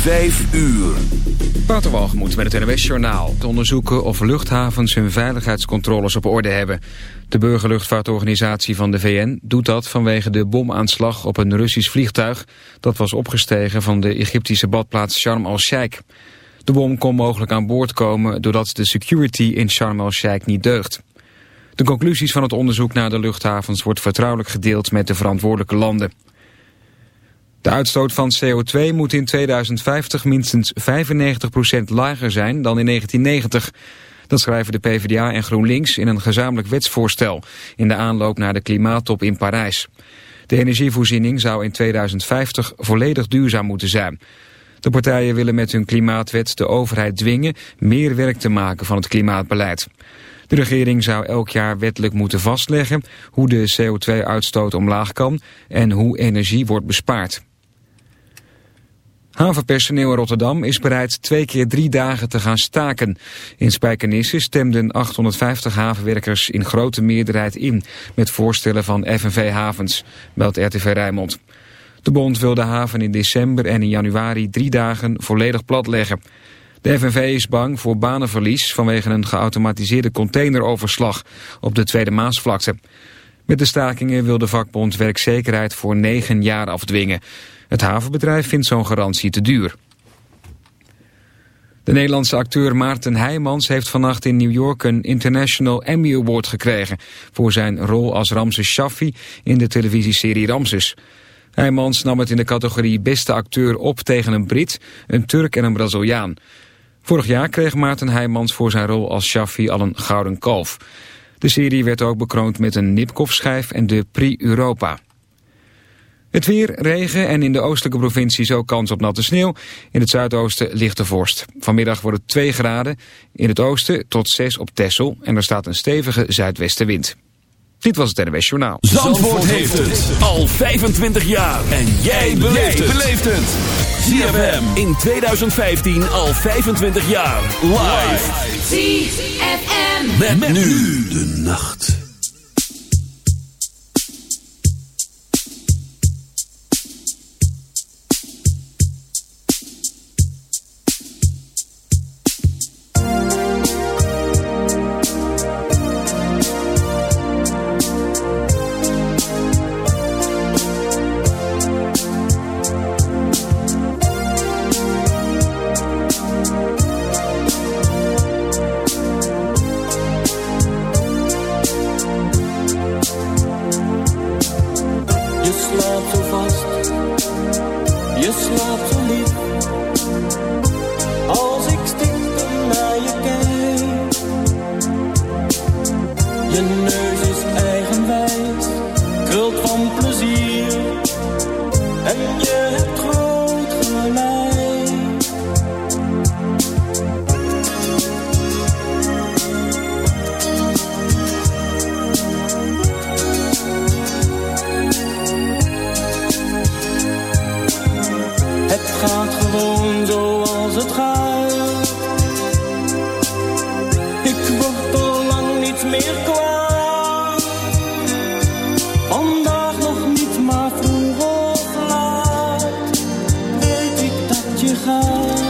Vijf uur. Waterwalgemoed met het NWS Journaal. Te onderzoeken of luchthavens hun veiligheidscontroles op orde hebben. De burgerluchtvaartorganisatie van de VN doet dat vanwege de bomaanslag op een Russisch vliegtuig... dat was opgestegen van de Egyptische badplaats Sharm el-Sheikh. De bom kon mogelijk aan boord komen doordat de security in Sharm el-Sheikh niet deugt. De conclusies van het onderzoek naar de luchthavens wordt vertrouwelijk gedeeld met de verantwoordelijke landen. De uitstoot van CO2 moet in 2050 minstens 95% lager zijn dan in 1990. Dat schrijven de PvdA en GroenLinks in een gezamenlijk wetsvoorstel... in de aanloop naar de klimaattop in Parijs. De energievoorziening zou in 2050 volledig duurzaam moeten zijn. De partijen willen met hun klimaatwet de overheid dwingen... meer werk te maken van het klimaatbeleid. De regering zou elk jaar wettelijk moeten vastleggen... hoe de CO2-uitstoot omlaag kan en hoe energie wordt bespaard. Havenpersoneel in Rotterdam is bereid twee keer drie dagen te gaan staken. In Spijkenisse stemden 850 havenwerkers in grote meerderheid in... met voorstellen van FNV Havens, meldt RTV Rijnmond. De bond wil de haven in december en in januari drie dagen volledig platleggen. De FNV is bang voor banenverlies vanwege een geautomatiseerde containeroverslag op de Tweede Maasvlakte. Met de stakingen wil de vakbond werkzekerheid voor negen jaar afdwingen. Het havenbedrijf vindt zo'n garantie te duur. De Nederlandse acteur Maarten Heijmans heeft vannacht in New York een International Emmy Award gekregen voor zijn rol als Ramses Shaffi in de televisieserie Ramses. Heijmans nam het in de categorie beste acteur op tegen een Brit, een Turk en een Braziliaan. Vorig jaar kreeg Maarten Heijmans voor zijn rol als Shaffi al een gouden kalf. De serie werd ook bekroond met een Nipkoff-schijf en de Prix Europa. Het weer, regen en in de oostelijke provincies ook kans op natte sneeuw. In het zuidoosten lichte vorst. Vanmiddag wordt het 2 graden. In het oosten tot 6 op Texel. En er staat een stevige zuidwestenwind. Dit was het NWS Journaal. Zandvoort, heeft het al 25 jaar. En jij beleeft het. ZFM in 2015 al 25 jaar. Live. ZFM. met nu de nacht. Ik dat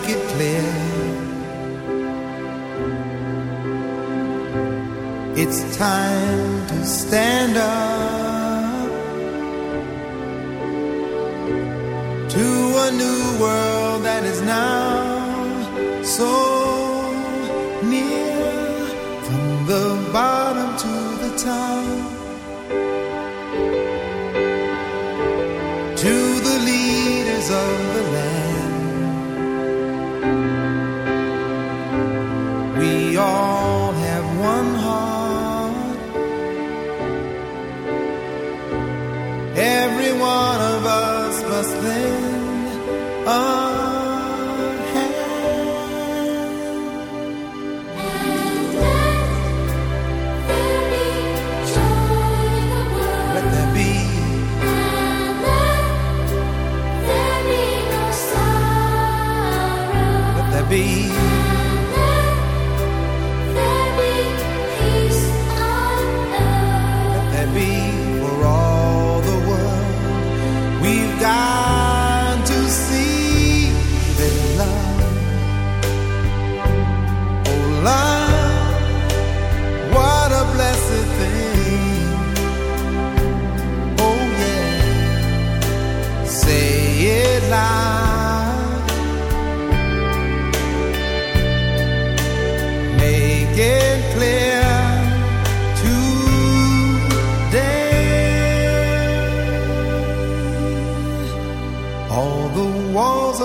make it clear. It's time to stand up to a new world that is now so.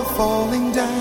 falling down.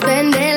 spend it.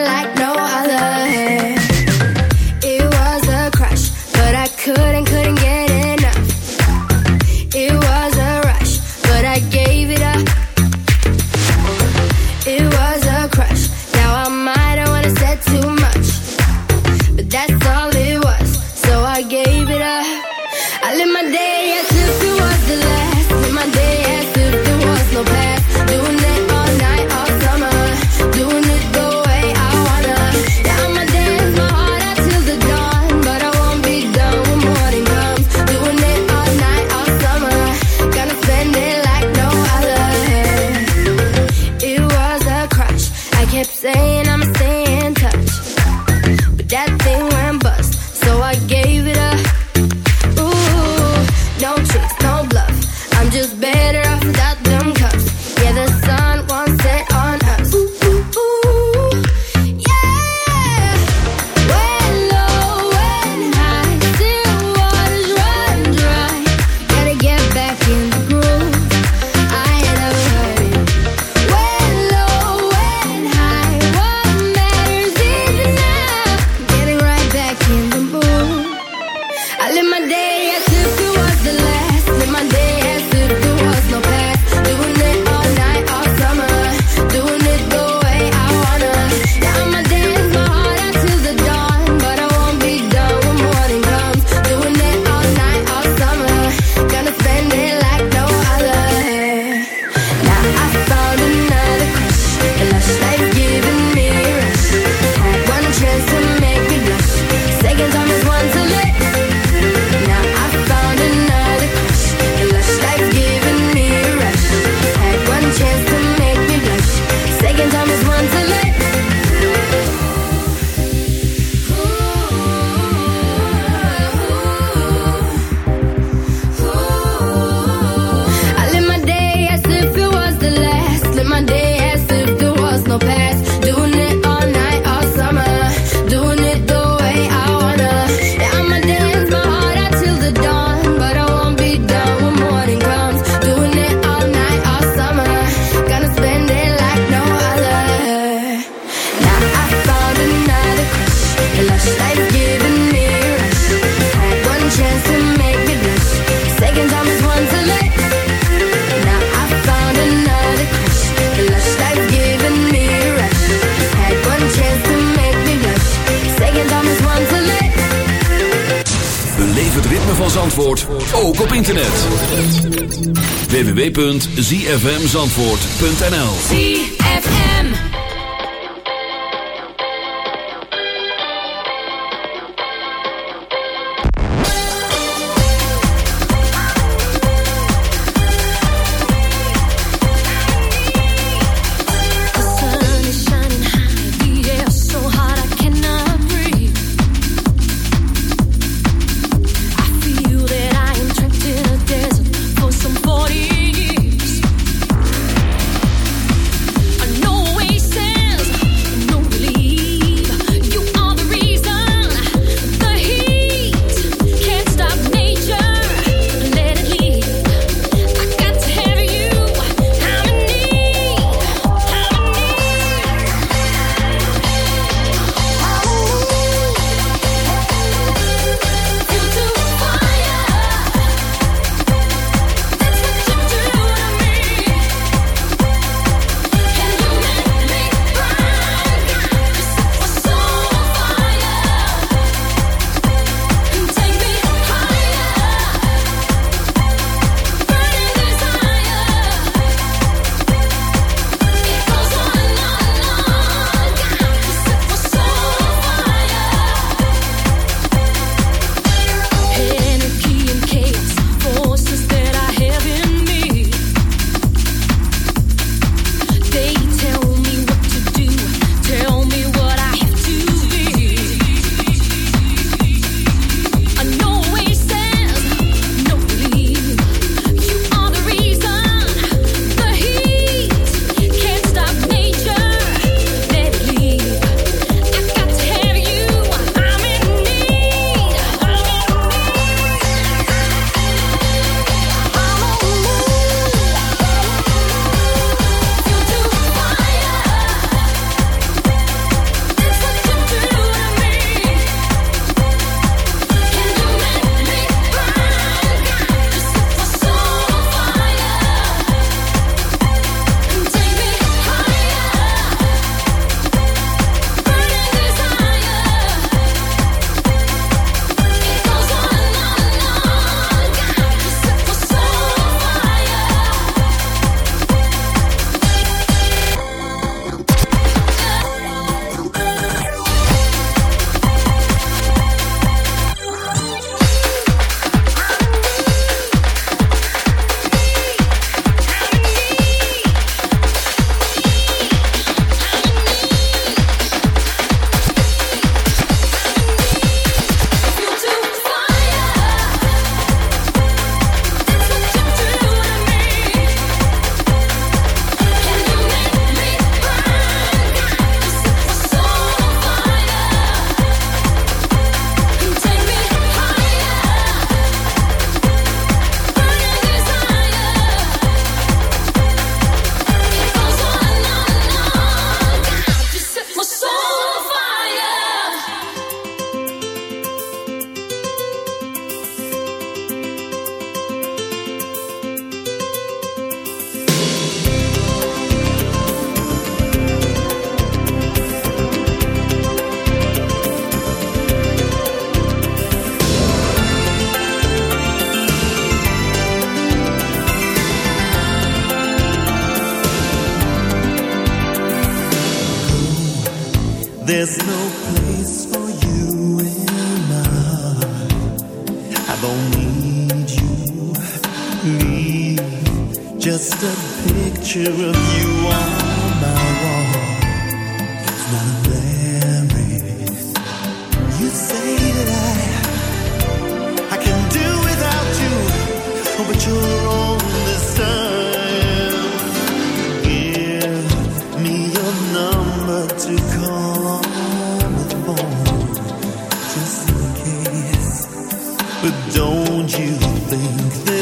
There's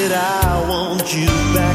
that I want you back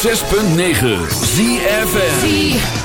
106.9 ZFN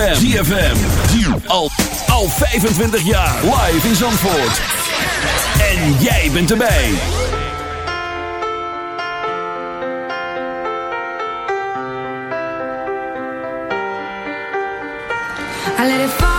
ZFM. ZFM. Al, al 25 jaar. Live in Zandvoort. En jij bent erbij. I let it fall.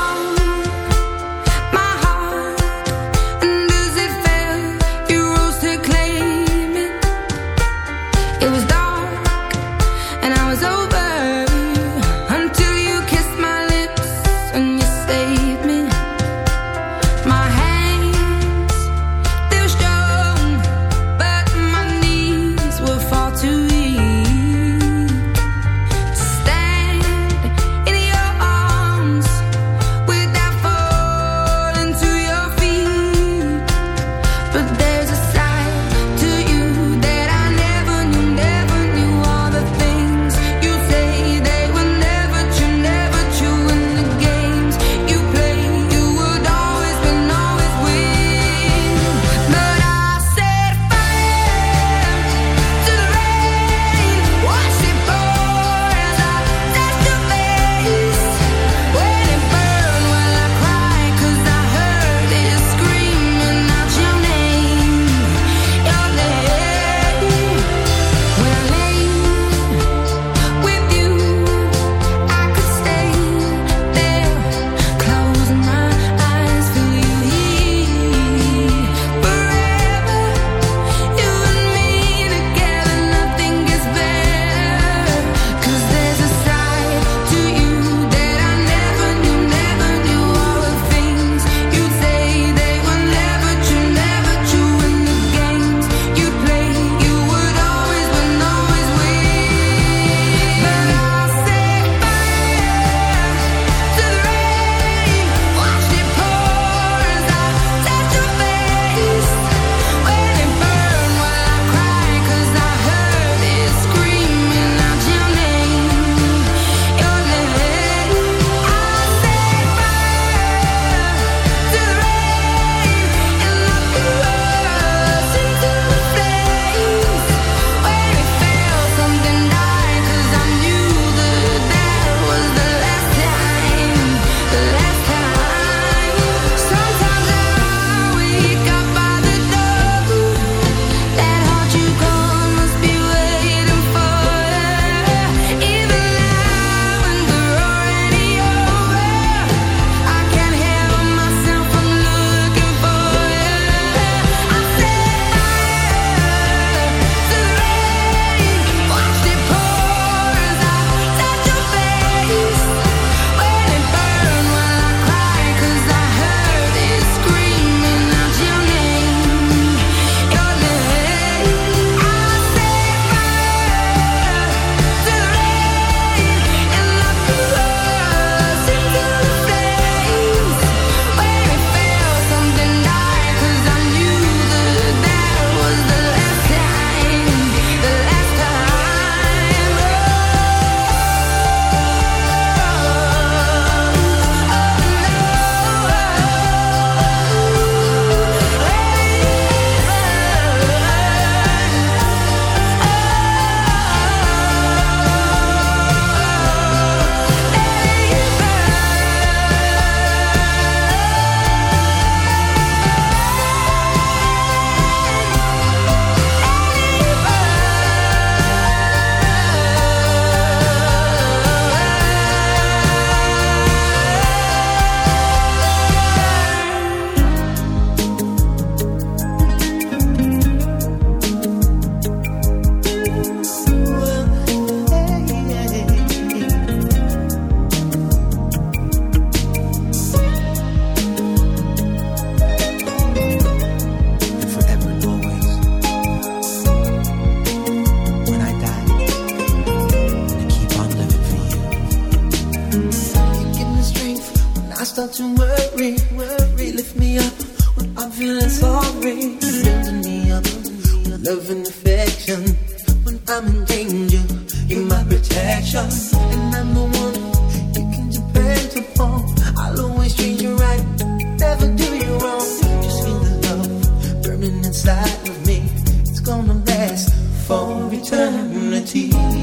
Eternity.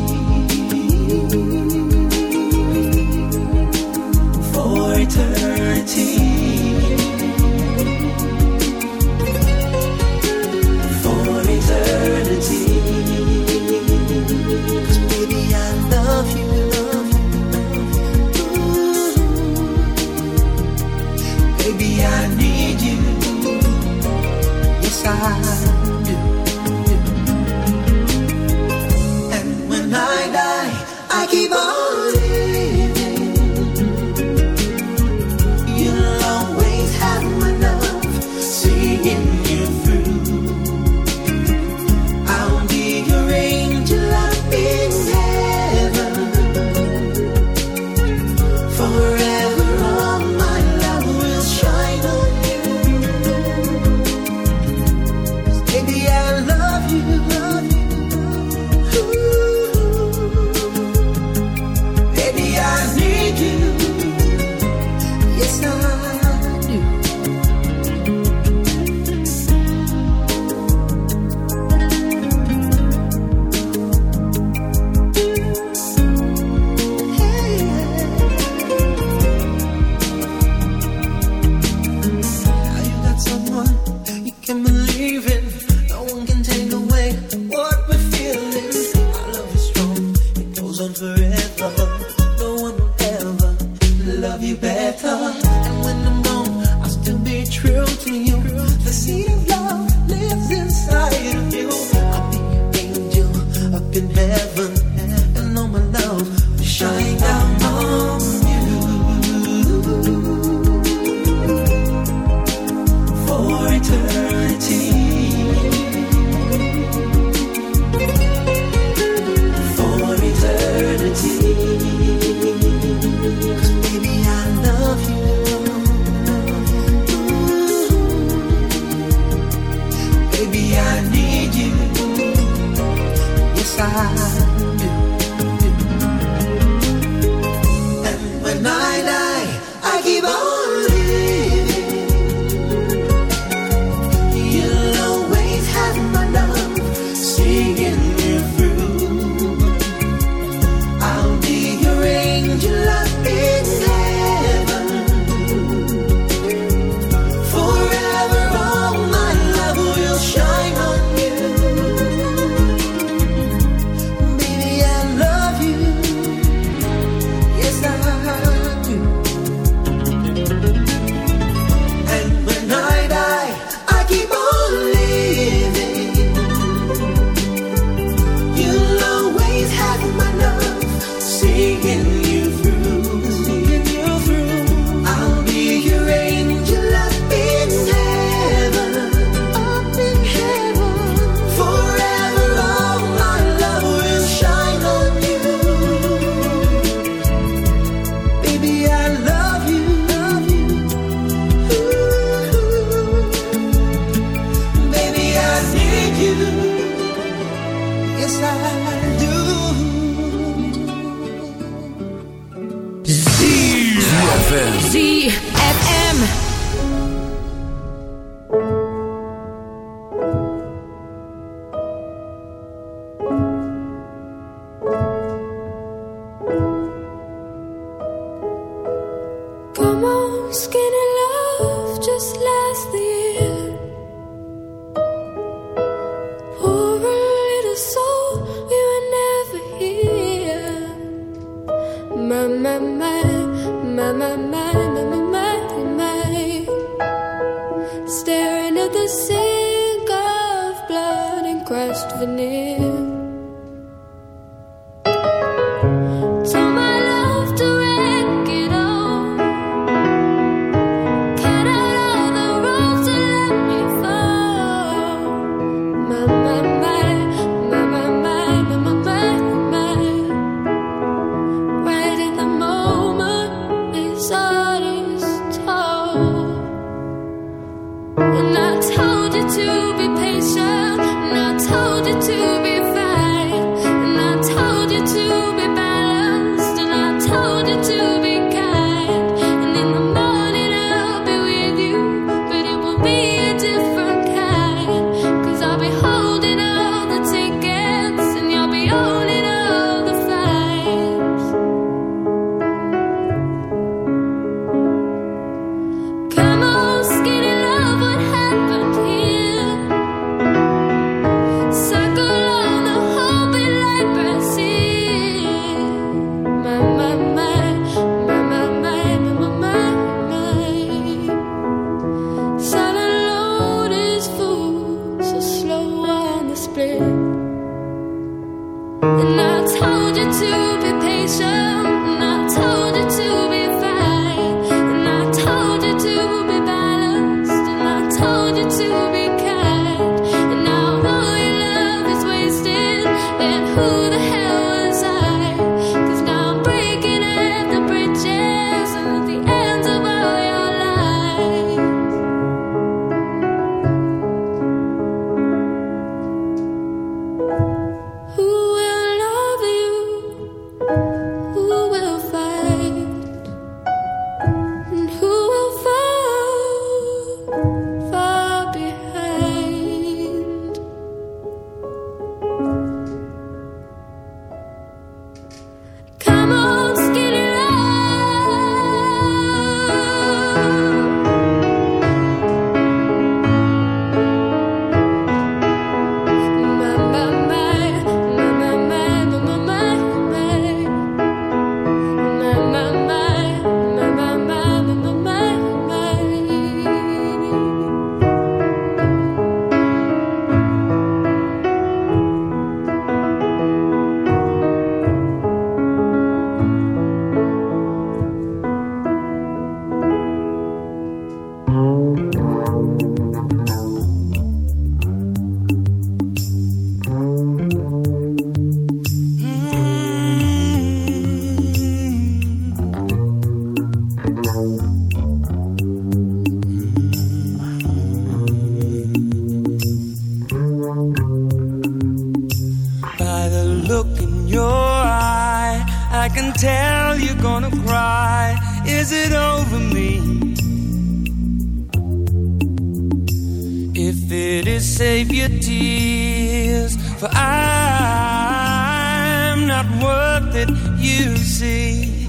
not worth it, you see.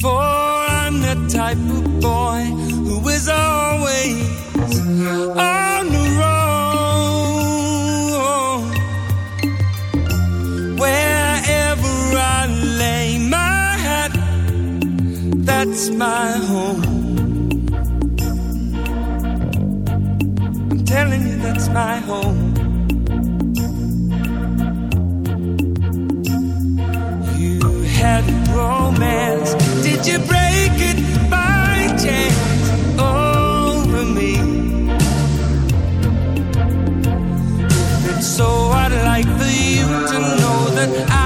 For I'm the type of boy who is always on the road. Wherever I lay my hat, that's my home. I'm telling you, that's my home. Did you break it by chance over me? So I'd like for you to know that I.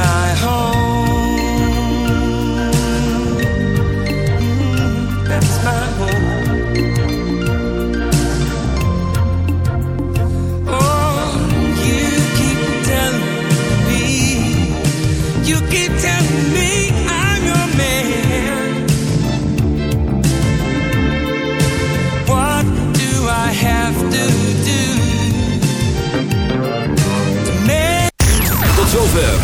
I hope.